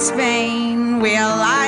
Spain. Will I